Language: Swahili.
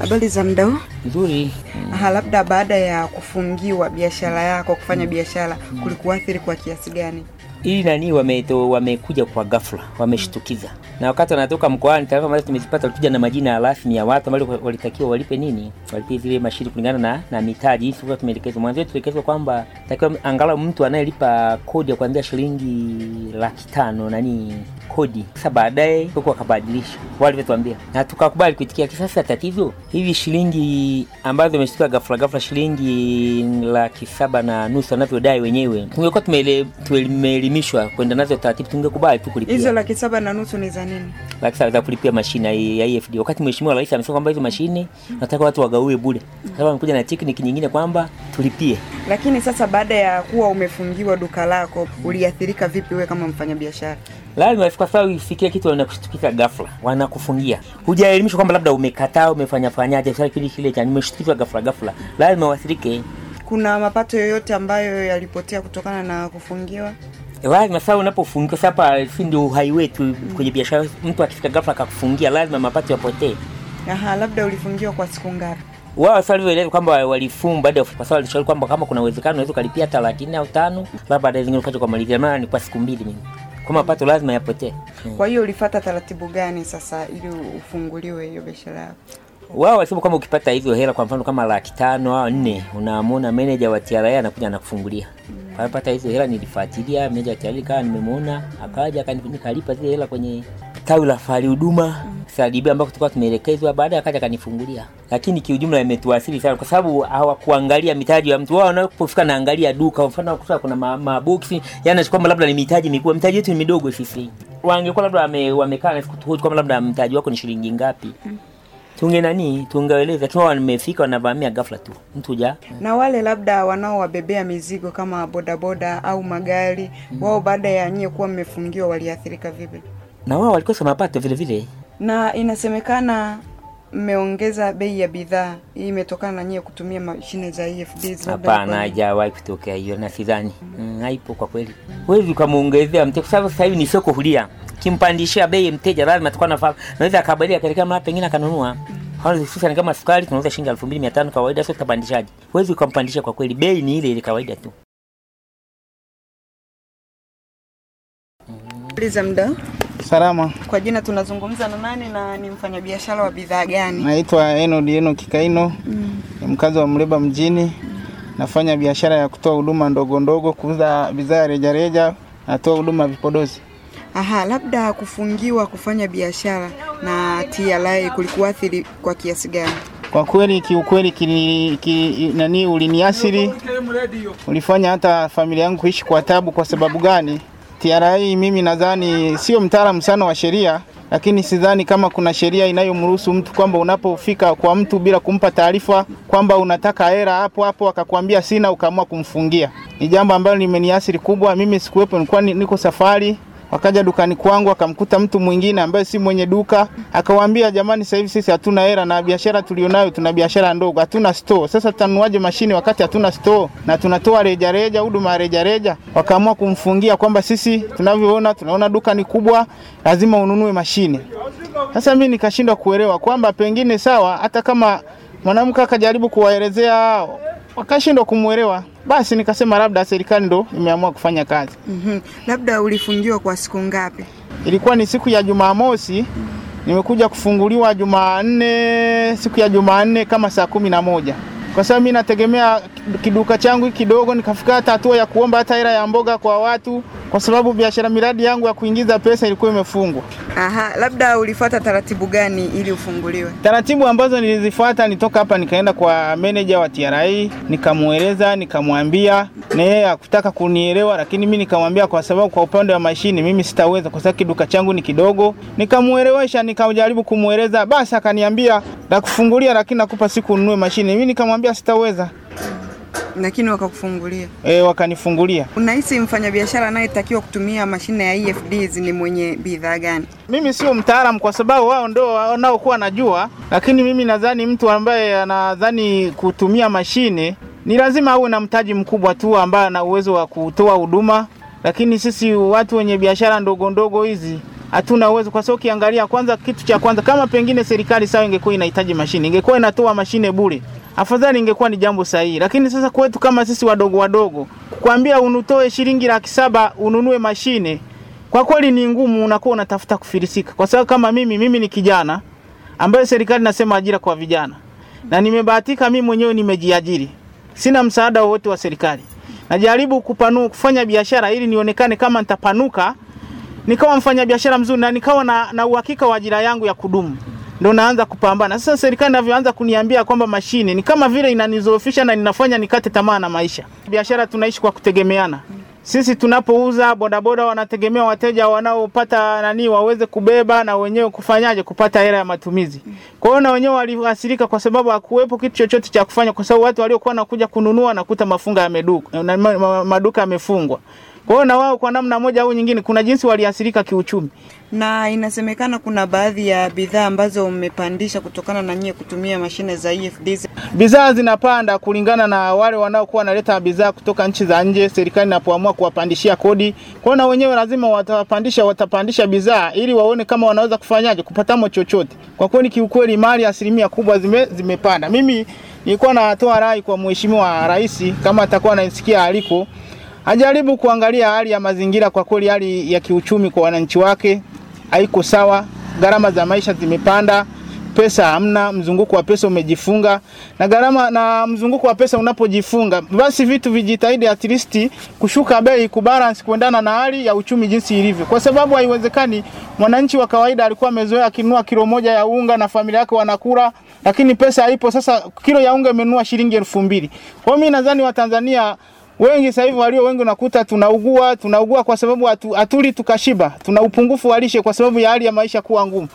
Habari za muda huu? Nzuri. Aha, labda baada ya kufungiwa biashara yako kufanya biashara kulikuathiri kwa kiasi gani? Ili nani wameto, wamekuja kwa ghafla, wameshtukiza. Na wakati wanatoka mkoani, taarifa ambazo tumezipata walikuja na majina rasmi ya watu ambao walitakiwa walipe nini, walipe zile mashiri kulingana na na mitaji. Hii tulikuwa tumeelekezwa mwanzo, tuelekezwa kwamba takiwa angalau mtu anayelipa kodi ya kuanzia shilingi laki tano nani kodi. Sasa baadaye huko wakabadilisha walivyotuambia, na tukakubali kuitikia. kisasa. tatizo hivi shilingi ambazo zimeshtuka ghafla ghafla, shilingi laki saba na nusu wanavyodai wenyewe, tungekuwa tumeele- tumeelimishwa kwenda nazo taratibu, tungekubali tu kulipia Hizo laki saba na nusu ni za nini? laki saba za kulipia mashine ya IFD, wakati mheshimiwa rais amesema kwamba hizo mashine nataka watu wagawie bure. Sasa wamekuja na tekniki nyingine kwamba tulipie. Lakini sasa baada ya kuwa umefungiwa duka lako uliathirika vipi wewe kama mfanyabiashara? Lazima kwa sababu ifikie kitu wanakushtukika ghafla, wanakufungia. Hujaelimishwa kwamba labda umekataa, umefanya fanyaje, sasa kile kile cha nimeshtukizwa ghafla ghafla, lazima uathirike. Kuna mapato yoyote ambayo yalipotea kutokana na kufungiwa? Lazima sasa unapofungiwa, sasa hapa si ndio uhai wetu kwenye biashara. Mtu akifika ghafla akakufungia, lazima mapato yapotee. Aha, labda ulifungiwa kwa siku ngapi? wao sasa walivyoeleza kwamba walifunga baada ya kwa sababu walishauri kwamba kama kuna uwezekano unaweza ukalipia hata laki nne au tano, labda baadaye zingine ukaja kwa malizia, maana ni kwa siku mbili mimi kwa mapato lazima yapotee. Kwa hiyo ulifata taratibu gani sasa ili ufunguliwe hiyo biashara yako? Wao walisema kwamba ukipata hizo hela, kwa mfano kama laki tano au nne, unamwona meneja wa TRA anakuja anakufungulia. Kwa pata hizo hela, nilifuatilia meneja tayari kawa nimemwona, akaja akanipa zile hela kwenye tawi la fahari huduma Sadibi ambako tulikuwa tumeelekezwa, baadaye akaja akanifungulia. Lakini kiujumla imetuasiri sana, kwa sababu hawakuangalia mitaji ya mtu. Wao wanapofika naangalia duka, mfano kuta kuna ma- maboksi, yani kwamba labda ni mitaji mikubwa. Mitaji yetu ni midogo sisi. Wangekuwa labda wame, wamekaa na siku kwamba labda mtaji wako ni shilingi ngapi tunge nani tungeeleza tuna wamefika wanavamia ghafla tu, mtu ja Na wale labda wanaowabebea mizigo kama bodaboda au magari, mm. wao baada ya nyie kuwa mmefungiwa waliathirika vipi? na wao walikosa mapato vile vile. Na inasemekana mmeongeza bei ya bidhaa. Hii imetokana na nyie kutumia mashine za EFD? Hapana, hajawahi kutokea hiyo na sidhani mm, haipo kwa kweli. Huwezi ukamwongezea mteja kwa sababu sasa hivi ni soko huria, kimpandishia bei mteja lazima atakuwa nafahamu, naweza akabadilika katika mara pengine akanunua hususani hususan kama sukari tunauza shilingi elfu mbili mia tano kawaida, sio utapandishaje? Huwezi ukampandisha kwa kweli, bei ni ile ile kawaida tu. Muda. Salama, Kwa jina tunazungumza na nani na ni mfanyabiashara wa bidhaa gani? naitwa Eno Dieno Kikaino, ni mkazi wa Mleba mjini. Mm. Nafanya biashara ya kutoa huduma ndogo ndogo, kuuza bidhaa rejareja, natoa huduma vipodozi. Aha, labda kufungiwa kufanya biashara na TRA kulikuathiri kwa kiasi gani? Kwa kweli, kiukweli, kili, ki, nani uliniasiri, ulifanya hata familia yangu kuishi kwa tabu. Kwa sababu gani? TRA mimi nadhani sio mtaalamu sana wa sheria, lakini sidhani kama kuna sheria inayomruhusu mtu kwamba unapofika kwa mtu bila kumpa taarifa kwamba unataka hela hapo hapo akakwambia sina, ukaamua kumfungia. Ni jambo ambalo limeniathiri kubwa. Mimi sikuwepo, nilikuwa niko safari wakaja dukani kwangu akamkuta mtu mwingine ambaye si mwenye duka, akawaambia jamani, sasa hivi sisi hatuna hela na biashara tulionayo, tuna biashara ndogo, hatuna store. Sasa tutanuaje mashine wakati hatuna store na tunatoa rejareja, huduma ya rejareja? Wakaamua kumfungia kwamba sisi tunavyoona, tunaona duka ni kubwa, lazima ununue mashine. Sasa mimi nikashindwa kuelewa kwamba pengine sawa, hata kama mwanamke akajaribu kuwaelezea wakashindwa kumwelewa, basi nikasema labda serikali ndo imeamua kufanya kazi. Mhm. Labda ulifungiwa kwa siku ngapi? Ilikuwa ni siku ya Jumamosi, mm -hmm. nimekuja kufunguliwa Jumanne, siku ya Jumanne kama saa kumi na moja kwa sababu mimi nategemea kiduka changu kidogo, nikafika hata hatua ya kuomba hata hela ya mboga kwa watu, kwa sababu biashara miradi yangu ya kuingiza pesa ilikuwa imefungwa. Aha, labda ulifuata taratibu gani ili ufunguliwe? Taratibu ambazo nilizifuata, nitoka hapa nikaenda kwa meneja wa TRA nikamweleza, nikamwambia, na yeye hakutaka kunielewa, lakini mimi nikamwambia kwa sababu kwa upande wa mashine mimi sitaweza, kwa sababu kiduka changu ni kidogo. Nikamuelewesha, nikajaribu kumueleza, basi akaniambia nakufungulia, lakini nakupa siku ununue mashine. Mimi nikamwambia sitaweza, Lakini wakakufungulia. e, wakanifungulia. Unahisi mfanyabiashara anayetakiwa kutumia mashine ya EFDs ni mwenye bidhaa gani? Mimi sio mtaalamu kwa sababu wao ndio wanaokuwa najua, lakini mimi nadhani mtu ambaye anadhani kutumia mashine ni lazima awe na mtaji mkubwa tu ambaye ana uwezo wa kutoa huduma, lakini sisi watu wenye biashara ndogo ndogo hizi hatuna uwezo, kwa sababu ukiangalia, kwanza, kitu cha kwanza, kama pengine serikali sawa ingekuwa inahitaji mashine, ingekuwa inatoa mashine bure, afadhali ingekuwa ni jambo sahihi. Lakini sasa kwetu kama sisi wadogo wadogo, kukwambia unutoe shilingi laki saba ununue mashine, kwa kweli ni ngumu, unakuwa unatafuta kufilisika, kwa sababu kama mimi, mimi ni kijana ambaye serikali nasema ajira kwa vijana, na nimebahatika mimi mwenyewe nimejiajiri, sina msaada wowote wa serikali. Najaribu kupanua kufanya biashara ili nionekane kama nitapanuka nikawa mfanya biashara mzuri na nikawa na, na uhakika wa ajira yangu ya kudumu, ndo naanza kupambana sasa. Serikali inavyoanza kuniambia kwamba mashine ni kama vile inanizoofisha na ninafanya nikate tamaa na maisha. Biashara tunaishi kwa kutegemeana. Sisi tunapouza bodaboda wanategemea wateja wanaopata nani waweze kubeba na wenyewe kufanyaje kupata hela ya matumizi. Kwa hiyo na wenyewe waliathirika kwa sababu hakuwepo kitu chochote cha kufanya, kwa sababu watu waliokuwa nakuja kununua nakuta mafunga yameduka, na ma- ma- maduka yamefungwa. Kwa hiyo na wao kwa namna moja au nyingine, kuna jinsi waliathirika kiuchumi. Na inasemekana kuna baadhi ya bidhaa ambazo mmepandisha kutokana na nyie kutumia mashine za EFDs. Bidhaa zinapanda kulingana na wale wanaokuwa wanaleta bidhaa kutoka nchi za nje, serikali inapoamua kuwapandishia kodi. Kwa hiyo na wenyewe lazima watapandisha, watapandisha bidhaa ili waone kama wanaweza kufanyaje kupatamo chochote. Kwa kweli kiukweli, mali asilimia kubwa zime, zimepanda. Mimi nilikuwa natoa rai kwa Mheshimiwa Rais kama atakuwa anasikia aliko ajaribu kuangalia hali ya mazingira. Kwa kweli hali ya kiuchumi kwa wananchi wake haiko sawa, gharama za maisha zimepanda, pesa hamna, mzunguko wa pesa umejifunga, na gharama na mzunguko wa pesa unapojifunga, basi vitu vijitahidi at least kushuka bei, kubalance kuendana na hali ya uchumi jinsi ilivyo, kwa sababu haiwezekani mwananchi wa kawaida alikuwa amezoea akinunua kilo moja ya unga na familia yake wanakula, lakini pesa haipo. Sasa kilo ya unga imenunua shilingi elfu mbili. Kwa hiyo mimi nadhani Watanzania wengi sasa hivi walio wengi unakuta tunaugua tunaugua kwa sababu hatu, hatuli tukashiba, tuna upungufu wa lishe kwa sababu ya hali ya maisha kuwa ngumu.